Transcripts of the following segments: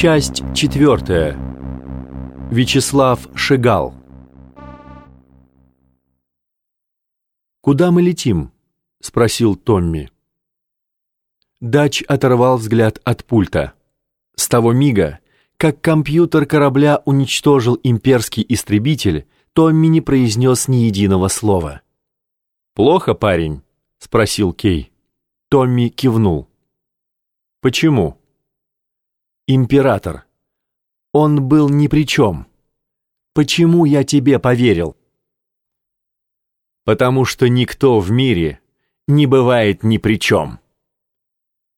Часть четвертая. Вячеслав Шигал. «Куда мы летим?» — спросил Томми. Дач оторвал взгляд от пульта. С того мига, как компьютер корабля уничтожил имперский истребитель, Томми не произнес ни единого слова. «Плохо, парень?» — спросил Кей. Томми кивнул. «Почему?» «Император. Он был ни при чем. Почему я тебе поверил?» «Потому что никто в мире не бывает ни при чем».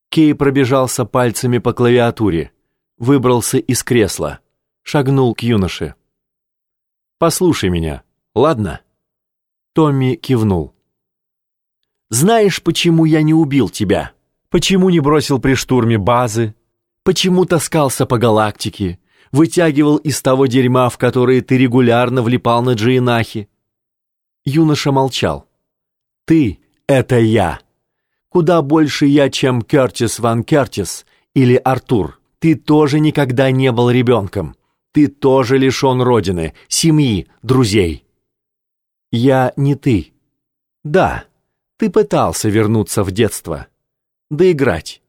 Кей пробежался пальцами по клавиатуре, выбрался из кресла, шагнул к юноше. «Послушай меня, ладно?» Томми кивнул. «Знаешь, почему я не убил тебя? Почему не бросил при штурме базы? Почему таскался по галактике? Вытягивал из того дерьма, в которое ты регулярно влипал на Джейнахи?» Юноша молчал. «Ты — это я!» Куда больше я, чем Кертис Ван Кертис или Артур. Ты тоже никогда не был ребенком. Ты тоже лишен родины, семьи, друзей. Я не ты. Да, ты пытался вернуться в детство. Доиграть.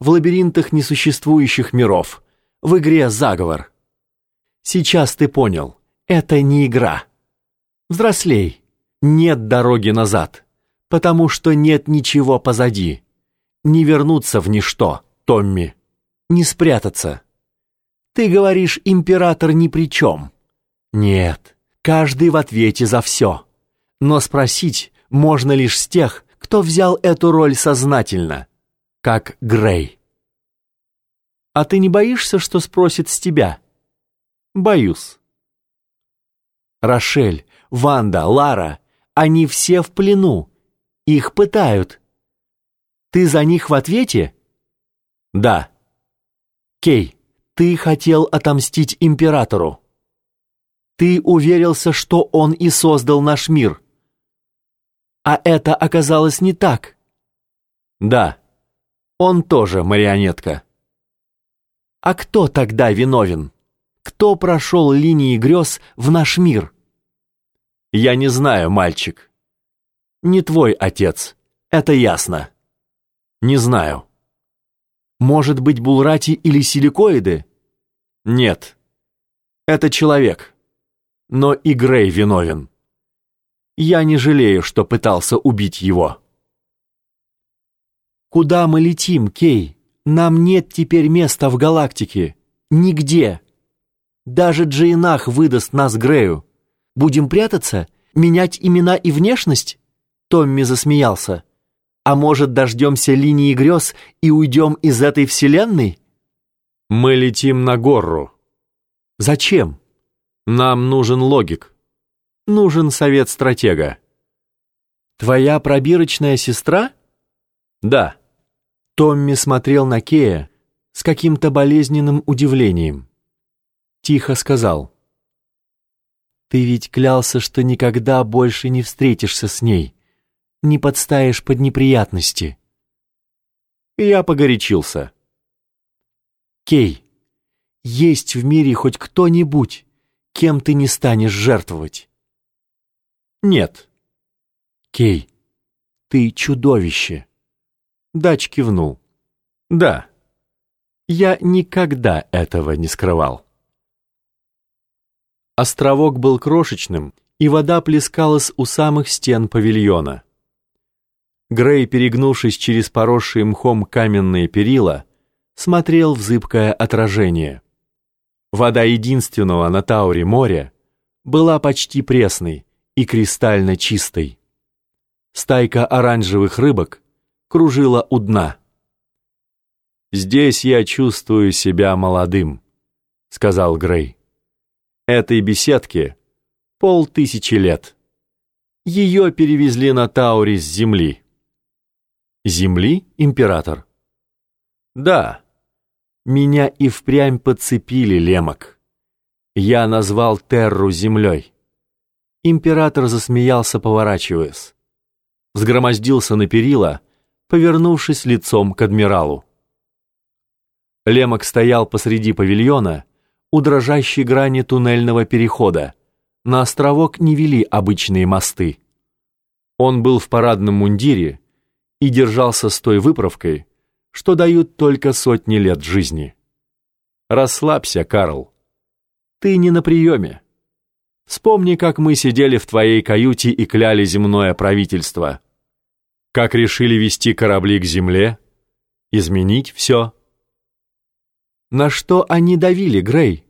В лабиринтах несуществующих миров. В игре «Заговор». Сейчас ты понял, это не игра. Взрослей. Нет дороги назад потому что нет ничего позади. Не вернуться в ничто, Томми. Не спрятаться. Ты говоришь, император ни при чем. Нет, каждый в ответе за все. Но спросить можно лишь с тех, кто взял эту роль сознательно, как Грей. А ты не боишься, что спросит с тебя? Боюсь. Рошель, Ванда, Лара, они все в плену, их пытают. Ты за них в ответе? Да. Кей, ты хотел отомстить императору. Ты уверился, что он и создал наш мир. А это оказалось не так. Да. Он тоже марионетка. А кто тогда виновен? Кто прошел линии грез в наш мир? Я не знаю, мальчик не твой отец, это ясно. Не знаю. Может быть, булрати или силикоиды? Нет. Это человек. Но и Грей виновен. Я не жалею, что пытался убить его. Куда мы летим, Кей? Нам нет теперь места в галактике. Нигде. Даже Джейнах выдаст нас Грею. Будем прятаться? Менять имена и внешность? Томми засмеялся. «А может, дождемся линии грез и уйдем из этой вселенной?» «Мы летим на гору». «Зачем?» «Нам нужен логик. Нужен совет стратега». «Твоя пробирочная сестра?» «Да». Томми смотрел на Кея с каким-то болезненным удивлением. Тихо сказал. «Ты ведь клялся, что никогда больше не встретишься с ней не подстаешь под неприятности. Я погорячился. Кей, есть в мире хоть кто-нибудь, кем ты не станешь жертвовать? Нет. Кей, ты чудовище. Дач кивнул. Да. Я никогда этого не скрывал. Островок был крошечным, и вода плескалась у самых стен павильона. Грей, перегнувшись через поросшие мхом каменные перила, смотрел в зыбкое отражение. Вода единственного на Тауре моря была почти пресной и кристально чистой. Стайка оранжевых рыбок кружила у дна. «Здесь я чувствую себя молодым», — сказал Грей. «Этой беседке полтысячи лет. Ее перевезли на Тауре с земли». Земли, император? Да. Меня и впрямь подцепили, лемок. Я назвал Терру землей. Император засмеялся, поворачиваясь. Взгромоздился на перила, повернувшись лицом к адмиралу. Лемок стоял посреди павильона, у дрожащей грани туннельного перехода. На островок не вели обычные мосты. Он был в парадном мундире и держался с той выправкой, что дают только сотни лет жизни. Расслабься, Карл. Ты не на приеме. Вспомни, как мы сидели в твоей каюте и кляли земное правительство. Как решили вести корабли к земле, изменить все. На что они давили, Грей?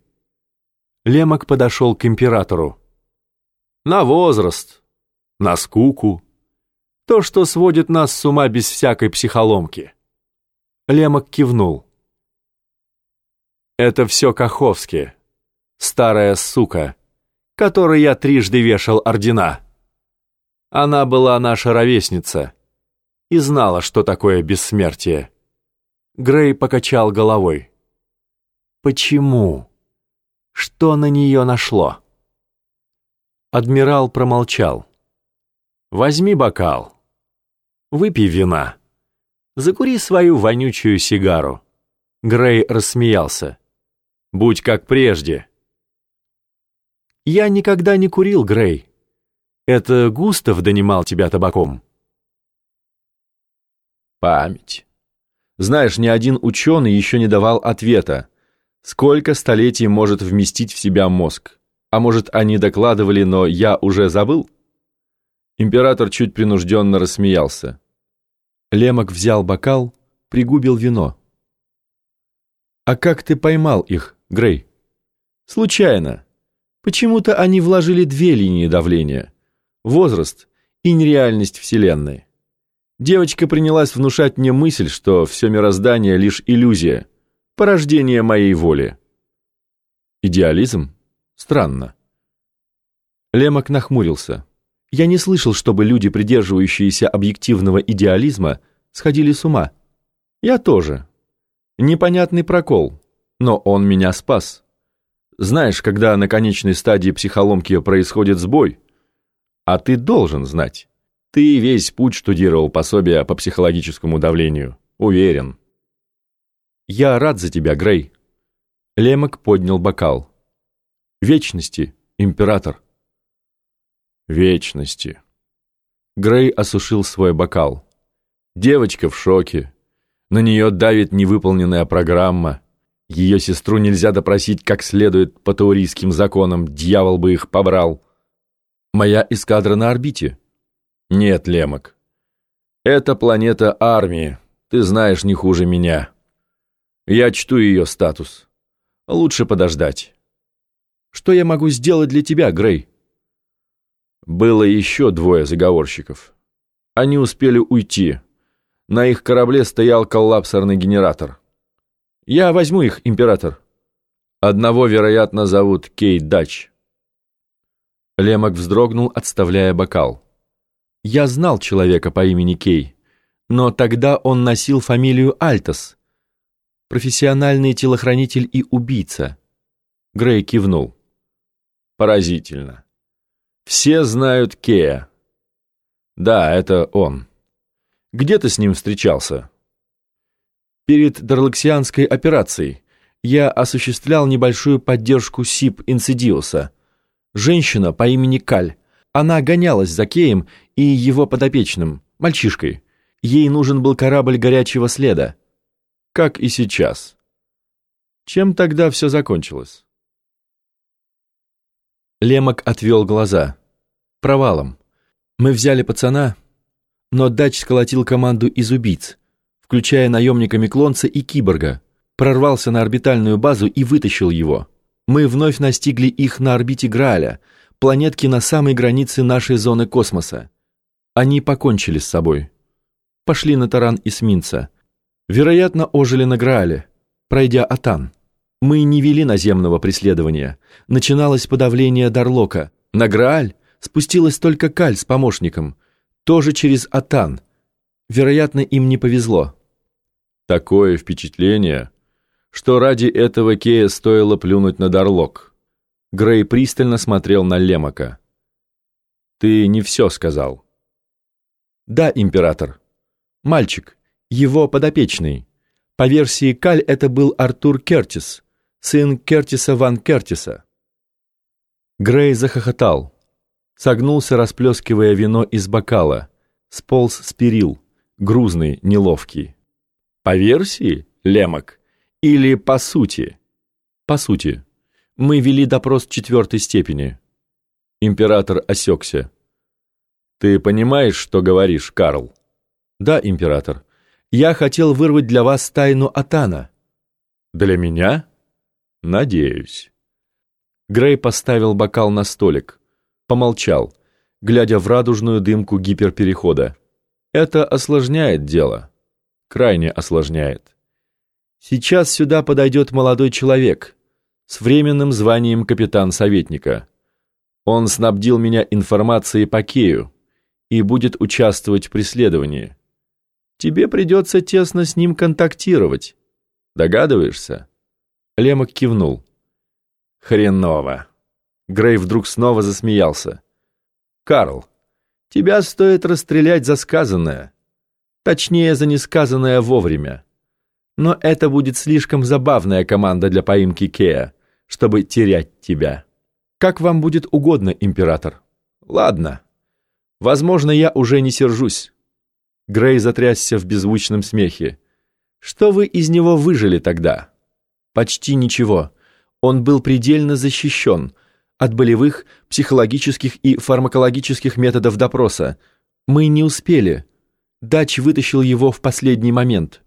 Лемок подошел к императору. На возраст, на скуку. То, что сводит нас с ума без всякой психоломки. Лемок кивнул. Это все Каховски, старая сука, которой я трижды вешал ордена. Она была наша ровесница и знала, что такое бессмертие. Грей покачал головой. Почему? Что на нее нашло? Адмирал промолчал. Возьми бокал. Выпей вина. Закури свою вонючую сигару. Грей рассмеялся. Будь как прежде. Я никогда не курил, Грей. Это Густав донимал тебя табаком. Память. Знаешь, ни один ученый еще не давал ответа, сколько столетий может вместить в себя мозг. А может, они докладывали, но я уже забыл? Император чуть принужденно рассмеялся. Лемок взял бокал, пригубил вино. «А как ты поймал их, Грей?» «Случайно. Почему-то они вложили две линии давления. Возраст и нереальность Вселенной. Девочка принялась внушать мне мысль, что все мироздание — лишь иллюзия, порождение моей воли. Идеализм? Странно. Лемок нахмурился. Я не слышал, чтобы люди, придерживающиеся объективного идеализма, сходили с ума. Я тоже. Непонятный прокол, но он меня спас. Знаешь, когда на конечной стадии психоломки происходит сбой, а ты должен знать. Ты весь путь штудировал пособие по психологическому давлению. Уверен. Я рад за тебя, Грей. Лемок поднял бокал. Вечности, император. Вечности. Грей осушил свой бокал. Девочка в шоке. На нее давит невыполненная программа. Ее сестру нельзя допросить как следует по таурийским законам, дьявол бы их побрал. Моя эскадра на орбите. Нет, Лемок. Это планета армии. Ты знаешь не хуже меня. Я чту ее статус. Лучше подождать. Что я могу сделать для тебя, Грей? Было еще двое заговорщиков. Они успели уйти. На их корабле стоял коллапсорный генератор. Я возьму их, император. Одного, вероятно, зовут Кейт Дач. Лемок вздрогнул, отставляя бокал. Я знал человека по имени Кей, но тогда он носил фамилию Альтос. Профессиональный телохранитель и убийца. Грей кивнул. Поразительно. Все знают Кея. Да, это он. Где ты с ним встречался? Перед Дарлаксианской операцией я осуществлял небольшую поддержку СИП Инсидиуса. Женщина по имени Каль. Она гонялась за Кеем и его подопечным, мальчишкой. Ей нужен был корабль горячего следа. Как и сейчас. Чем тогда все закончилось? Лемок отвел глаза. Провалом. Мы взяли пацана, но Дач сколотил команду из убийц, включая наемника Миклонца и Киборга, прорвался на орбитальную базу и вытащил его. Мы вновь настигли их на орбите Грааля — планетки на самой границе нашей зоны космоса. Они покончили с собой. Пошли на таран эсминца. Вероятно, ожили на Граале, пройдя Атан. Мы не вели наземного преследования. Начиналось подавление Дарлока. На Грааль спустилась только Каль с помощником. Тоже через Атан. Вероятно, им не повезло. Такое впечатление, что ради этого Кея стоило плюнуть на Дарлок. Грей пристально смотрел на Лемака. «Ты не все сказал». «Да, император. Мальчик, его подопечный, По версии Каль это был Артур Кертис, сын Кертиса ван Кертиса. Грей захохотал, согнулся, расплескивая вино из бокала, сполз с перил, грузный, неловкий. По версии, Лемок, или по сути? По сути. Мы вели допрос четвертой степени. Император осекся. Ты понимаешь, что говоришь, Карл? Да, император. Я хотел вырвать для вас тайну Атана. Для меня? Надеюсь. Грей поставил бокал на столик, помолчал, глядя в радужную дымку гиперперехода. Это осложняет дело. Крайне осложняет. Сейчас сюда подойдет молодой человек с временным званием капитан-советника. Он снабдил меня информацией по Кею и будет участвовать в преследовании. Тебе придется тесно с ним контактировать. Догадываешься?» Лемок кивнул. «Хреново». Грей вдруг снова засмеялся. «Карл, тебя стоит расстрелять за сказанное. Точнее, за несказанное вовремя. Но это будет слишком забавная команда для поимки Кея, чтобы терять тебя. Как вам будет угодно, император. Ладно. Возможно, я уже не сержусь. Грей затрясся в беззвучном смехе. «Что вы из него выжили тогда?» «Почти ничего. Он был предельно защищен от болевых, психологических и фармакологических методов допроса. Мы не успели. Дач вытащил его в последний момент.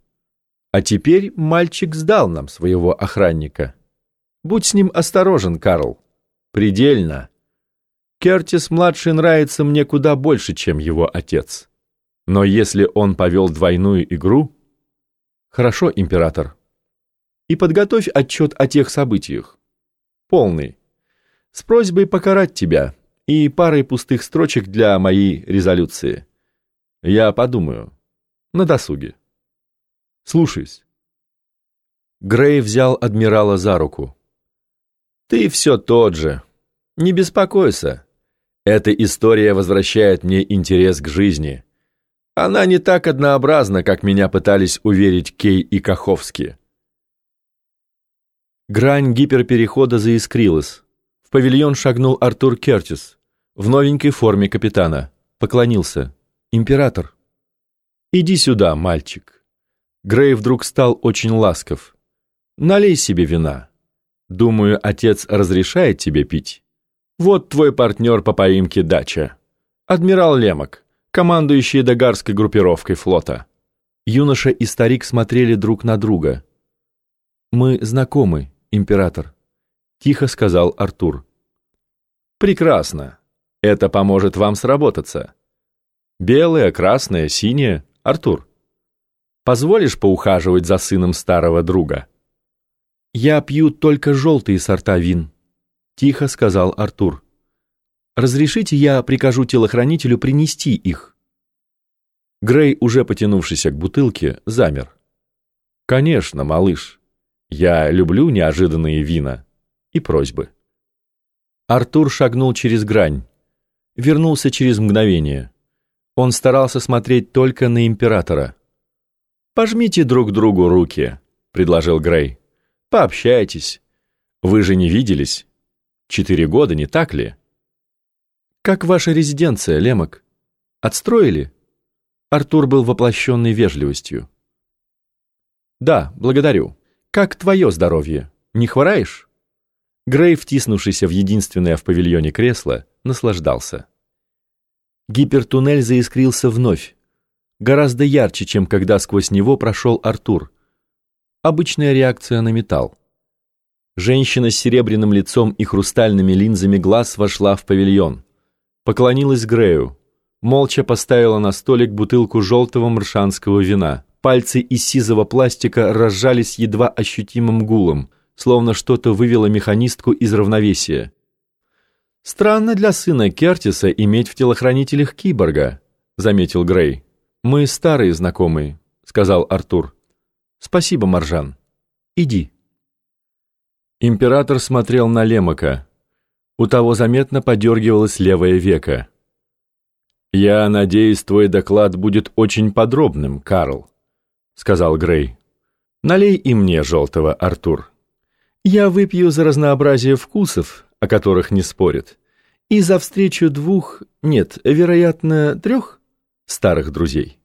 А теперь мальчик сдал нам своего охранника. Будь с ним осторожен, Карл. Предельно. Кертис-младший нравится мне куда больше, чем его отец». Но если он повел двойную игру... Хорошо, император. И подготовь отчет о тех событиях. Полный. С просьбой покарать тебя и парой пустых строчек для моей резолюции. Я подумаю. На досуге. Слушаюсь. Грей взял адмирала за руку. «Ты все тот же. Не беспокойся. Эта история возвращает мне интерес к жизни». Она не так однообразна, как меня пытались уверить Кей и Каховски. Грань гиперперехода заискрилась. В павильон шагнул Артур Кертис в новенькой форме капитана. Поклонился. «Император». «Иди сюда, мальчик». Грей вдруг стал очень ласков. «Налей себе вина. Думаю, отец разрешает тебе пить. Вот твой партнер по поимке дача. Адмирал Лемок командующие Дагарской группировкой флота. Юноша и старик смотрели друг на друга. «Мы знакомы, император», — тихо сказал Артур. «Прекрасно. Это поможет вам сработаться. Белое, красное, синее. Артур, позволишь поухаживать за сыном старого друга?» «Я пью только желтые сорта вин», — тихо сказал Артур. Разрешите, я прикажу телохранителю принести их?» Грей, уже потянувшийся к бутылке, замер. «Конечно, малыш. Я люблю неожиданные вина и просьбы». Артур шагнул через грань. Вернулся через мгновение. Он старался смотреть только на императора. «Пожмите друг другу руки», — предложил Грей. «Пообщайтесь. Вы же не виделись. Четыре года, не так ли?» «Как ваша резиденция, Лемок? Отстроили?» Артур был воплощенный вежливостью. «Да, благодарю. Как твое здоровье? Не хвораешь?» Грей, втиснувшийся в единственное в павильоне кресло, наслаждался. Гипертуннель заискрился вновь, гораздо ярче, чем когда сквозь него прошел Артур. Обычная реакция на металл. Женщина с серебряным лицом и хрустальными линзами глаз вошла в павильон поклонилась Грею, молча поставила на столик бутылку желтого маршанского вина. Пальцы из сизого пластика разжались едва ощутимым гулом, словно что-то вывело механистку из равновесия. «Странно для сына Кертиса иметь в телохранителях киборга», — заметил Грей. «Мы старые знакомые», — сказал Артур. «Спасибо, Маржан. Иди». Император смотрел на Лемока, у того заметно подергивалось левое веко. «Я надеюсь, твой доклад будет очень подробным, Карл», — сказал Грей. Налей и мне желтого, Артур. Я выпью за разнообразие вкусов, о которых не спорят, и за встречу двух, нет, вероятно, трех старых друзей.